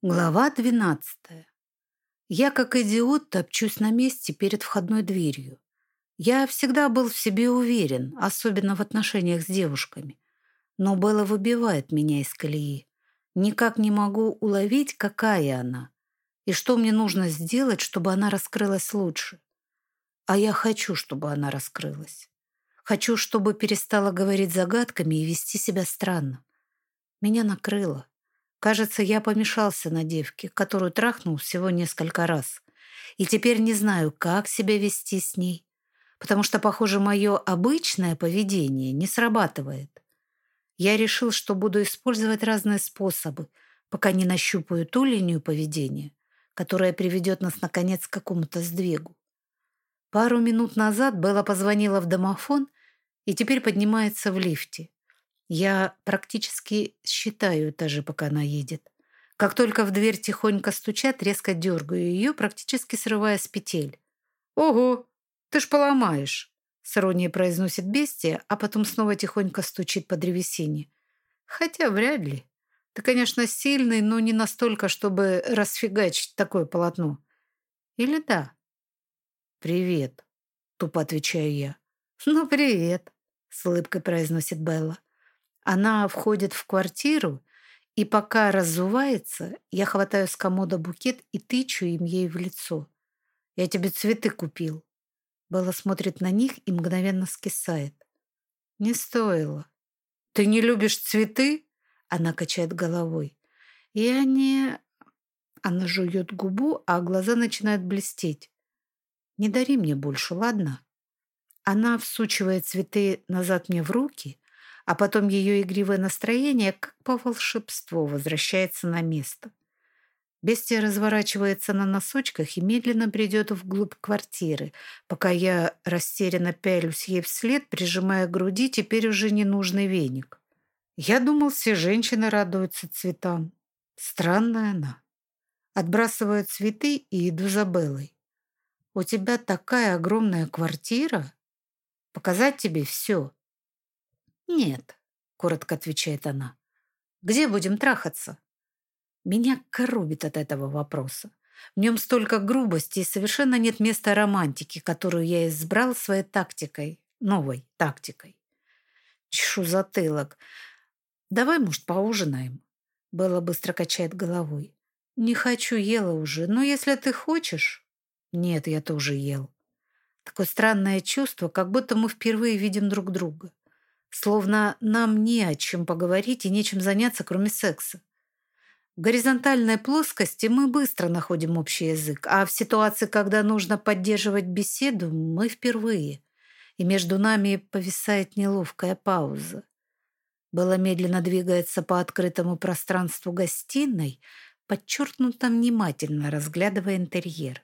Глава 12. Я, как идиот, топчусь на месте перед входной дверью. Я всегда был в себе уверен, особенно в отношениях с девушками. Но Белла выбивает меня из колеи. Никак не могу уловить, какая она. И что мне нужно сделать, чтобы она раскрылась лучше. А я хочу, чтобы она раскрылась. Хочу, чтобы перестала говорить загадками и вести себя странно. Меня накрыло. Кажется, я помешался на девке, которую трахнул всего несколько раз. И теперь не знаю, как себя вести с ней, потому что, похоже, мое обычное поведение не срабатывает. Я решил, что буду использовать разные способы, пока не нащупаю ту линию поведения, которая приведет нас, наконец, к какому-то сдвигу. Пару минут назад Белла позвонила в домофон и теперь поднимается в лифте. Я практически считаю этажи, пока она едет. Как только в дверь тихонько стучат, резко дергаю ее, практически срывая с петель. «Ого, ты ж поломаешь!» С иронией произносит бестия, а потом снова тихонько стучит по древесине. Хотя вряд ли. Ты, конечно, сильный, но не настолько, чтобы расфигачить такое полотно. Или да? «Привет», — тупо отвечаю я. «Ну, привет», — с улыбкой произносит Белла. Она входит в квартиру, и пока разувается, я хватаю с комода букет и тычу им ей в лицо. «Я тебе цветы купил». Белла смотрит на них и мгновенно скисает. «Не стоило». «Ты не любишь цветы?» Она качает головой. «Я не...» Она жует губу, а глаза начинают блестеть. «Не дари мне больше, ладно?» Она всучивает цветы назад мне в руки, а потом ее игривое настроение, как по волшебству, возвращается на место. Бестия разворачивается на носочках и медленно бредет вглубь квартиры, пока я растерянно пялюсь ей вслед, прижимая к груди теперь уже ненужный веник. Я думал, все женщины радуются цветам. Странная она. Отбрасываю цветы и иду за Беллой. «У тебя такая огромная квартира? Показать тебе все?» «Нет», — коротко отвечает она. «Где будем трахаться?» Меня коробит от этого вопроса. В нем столько грубости и совершенно нет места романтики, которую я избрал своей тактикой, новой тактикой. Чешу затылок. «Давай, может, поужинаем?» Белла быстро качает головой. «Не хочу, ела уже, но если ты хочешь...» «Нет, я тоже ел». Такое странное чувство, как будто мы впервые видим друг друга. Словно нам не о чем поговорить и нечем заняться, кроме секса. В горизонтальной плоскости мы быстро находим общий язык, а в ситуации, когда нужно поддерживать беседу, мы впервые. И между нами повисает неловкая пауза. Белла медленно двигается по открытому пространству гостиной, подчеркнуто внимательно разглядывая интерьер.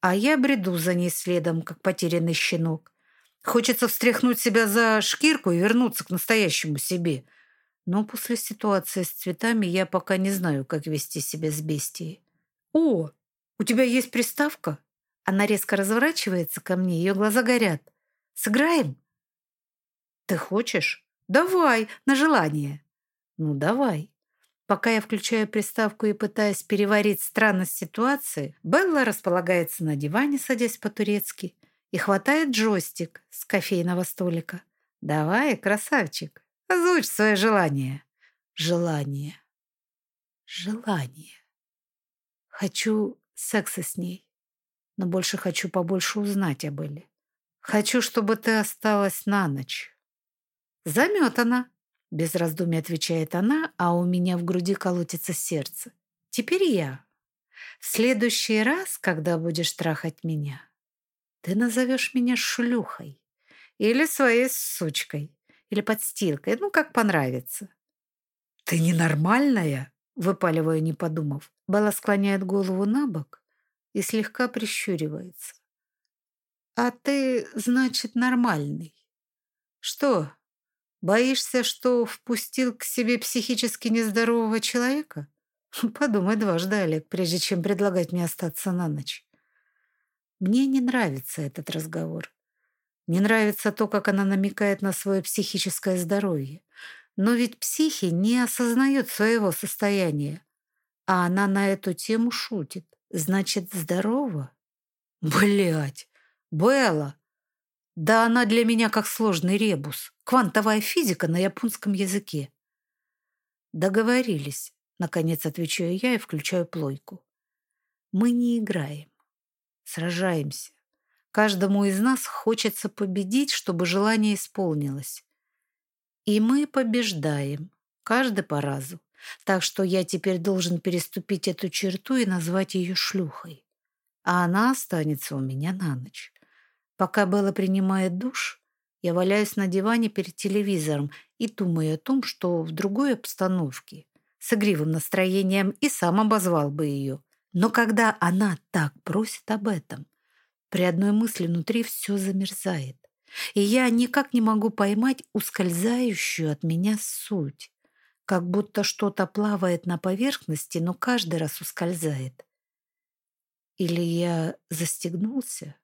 А я бреду за ней следом, как потерянный щенок. Хочется встряхнуть себя за шкирку и вернуться к настоящему себе. Но после ситуации с цветами я пока не знаю, как вести себя с бестией. «О, у тебя есть приставка?» Она резко разворачивается ко мне, ее глаза горят. «Сыграем?» «Ты хочешь?» «Давай, на желание». «Ну, давай». Пока я включаю приставку и пытаюсь переварить странность ситуации, Белла располагается на диване, садясь по-турецки, и хватает джойстик с кофейного столика. «Давай, красавчик, озвучь свое желание». Желание. Желание. Хочу секса с ней, но больше хочу побольше узнать об Элле. Хочу, чтобы ты осталась на ночь. Заметана, без раздумий отвечает она, а у меня в груди колотится сердце. Теперь я. В следующий раз, когда будешь трахать меня, ты назовешь меня шлюхой или своей сучкой, или подстилкой, ну, как понравится. Ты ненормальная, выпаливаю, не подумав. Белла склоняет голову на бок и слегка прищуривается. А ты, значит, нормальный. Что, боишься, что впустил к себе психически нездорового человека? Подумай дважды, Олег, прежде чем предлагать мне остаться на ночь. Мне не нравится этот разговор. Не нравится то, как она намекает на свое психическое здоровье. Но ведь психи не осознает своего состояния. А она на эту тему шутит. Значит, здорова? Блять, Белла! Да она для меня как сложный ребус. Квантовая физика на японском языке. Договорились. Наконец отвечаю я и включаю плойку. Мы не играем. Сражаемся. Каждому из нас хочется победить, чтобы желание исполнилось. И мы побеждаем. Каждый по разу. Так что я теперь должен переступить эту черту и назвать ее шлюхой. А она останется у меня на ночь. Пока Белла принимает душ, я валяюсь на диване перед телевизором и думаю о том, что в другой обстановке, с игривым настроением, и сам обозвал бы ее. Но когда она так просит об этом, при одной мысли внутри все замерзает. И я никак не могу поймать ускользающую от меня суть. Как будто что-то плавает на поверхности, но каждый раз ускользает. Или я застегнулся?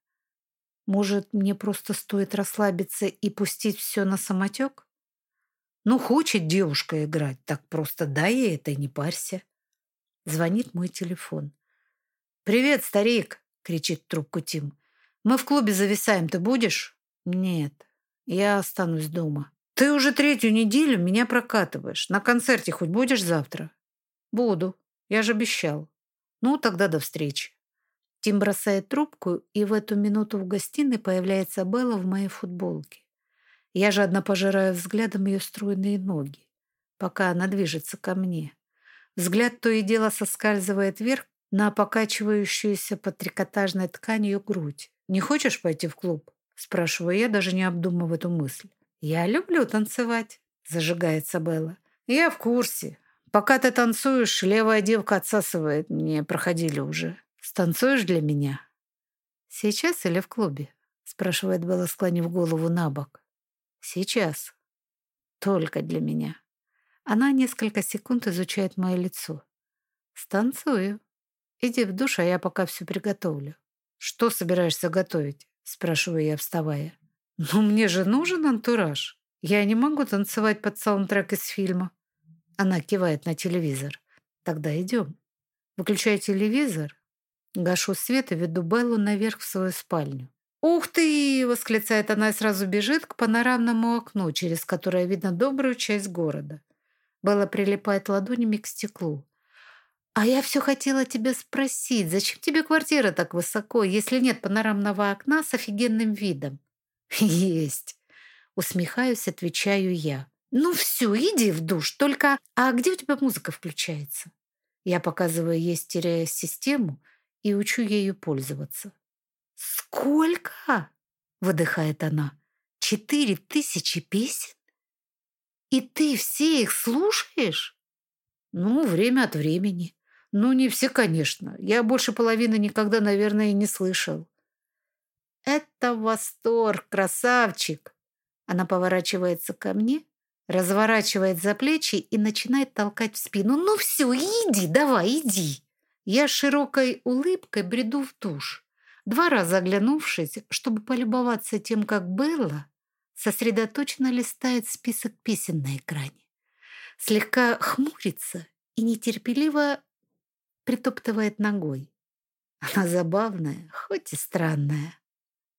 Может, мне просто стоит расслабиться и пустить все на самотек? Ну, хочет девушка играть, так просто дай ей это не парься. Звонит мой телефон. «Привет, старик!» — кричит трубку Тим. «Мы в клубе зависаем, ты будешь?» «Нет, я останусь дома». «Ты уже третью неделю меня прокатываешь. На концерте хоть будешь завтра?» «Буду. Я же обещал. Ну, тогда до встречи». Тим бросает трубку, и в эту минуту в гостиной появляется Белла в моей футболке. Я жадно пожираю взглядом ее стройные ноги, пока она движется ко мне. Взгляд то и дело соскальзывает вверх на покачивающуюся под трикотажной тканью грудь. «Не хочешь пойти в клуб?» Спрашиваю я, даже не обдумав эту мысль. «Я люблю танцевать», — зажигается Белла. «Я в курсе. Пока ты танцуешь, левая девка отсасывает. Мне проходили уже. Станцуешь для меня?» «Сейчас или в клубе?» — спрашивает Белла, склонив голову на бок. «Сейчас. Только для меня». Она несколько секунд изучает мое лицо. «Станцую. Иди в душ, а я пока все приготовлю». «Что собираешься готовить?» — спрашиваю я, вставая. «Ну, мне же нужен антураж. Я не могу танцевать под саундтрек из фильма». Она кивает на телевизор. «Тогда идем». Выключаю телевизор, гашу свет и веду Беллу наверх в свою спальню. «Ух ты!» — восклицает она и сразу бежит к панорамному окну, через которое видно добрую часть города. Белла прилипает ладонями к стеклу. «А я все хотела тебя спросить, зачем тебе квартира так высоко, если нет панорамного окна с офигенным видом?» «Есть!» — усмехаюсь, отвечаю я. «Ну все, иди в душ, только... А где у тебя музыка включается?» Я показываю ей стереосистему и учу ею пользоваться. «Сколько?» — выдыхает она. «Четыре тысячи песен? И ты все их слушаешь?» «Ну, время от времени. Ну, не все, конечно. Я больше половины никогда, наверное, и не слышал. Это восторг, красавчик. Она поворачивается ко мне, разворачивает за плечи и начинает толкать в спину. Ну все, иди, давай, иди. Я широкой улыбкой бреду в душ. Два раза оглянувшись, чтобы полюбоваться тем, как Белла сосредоточенно листает список песен на экране. Слегка хмурится и нетерпеливо притоптывает ногой. Она забавная, хоть и странная.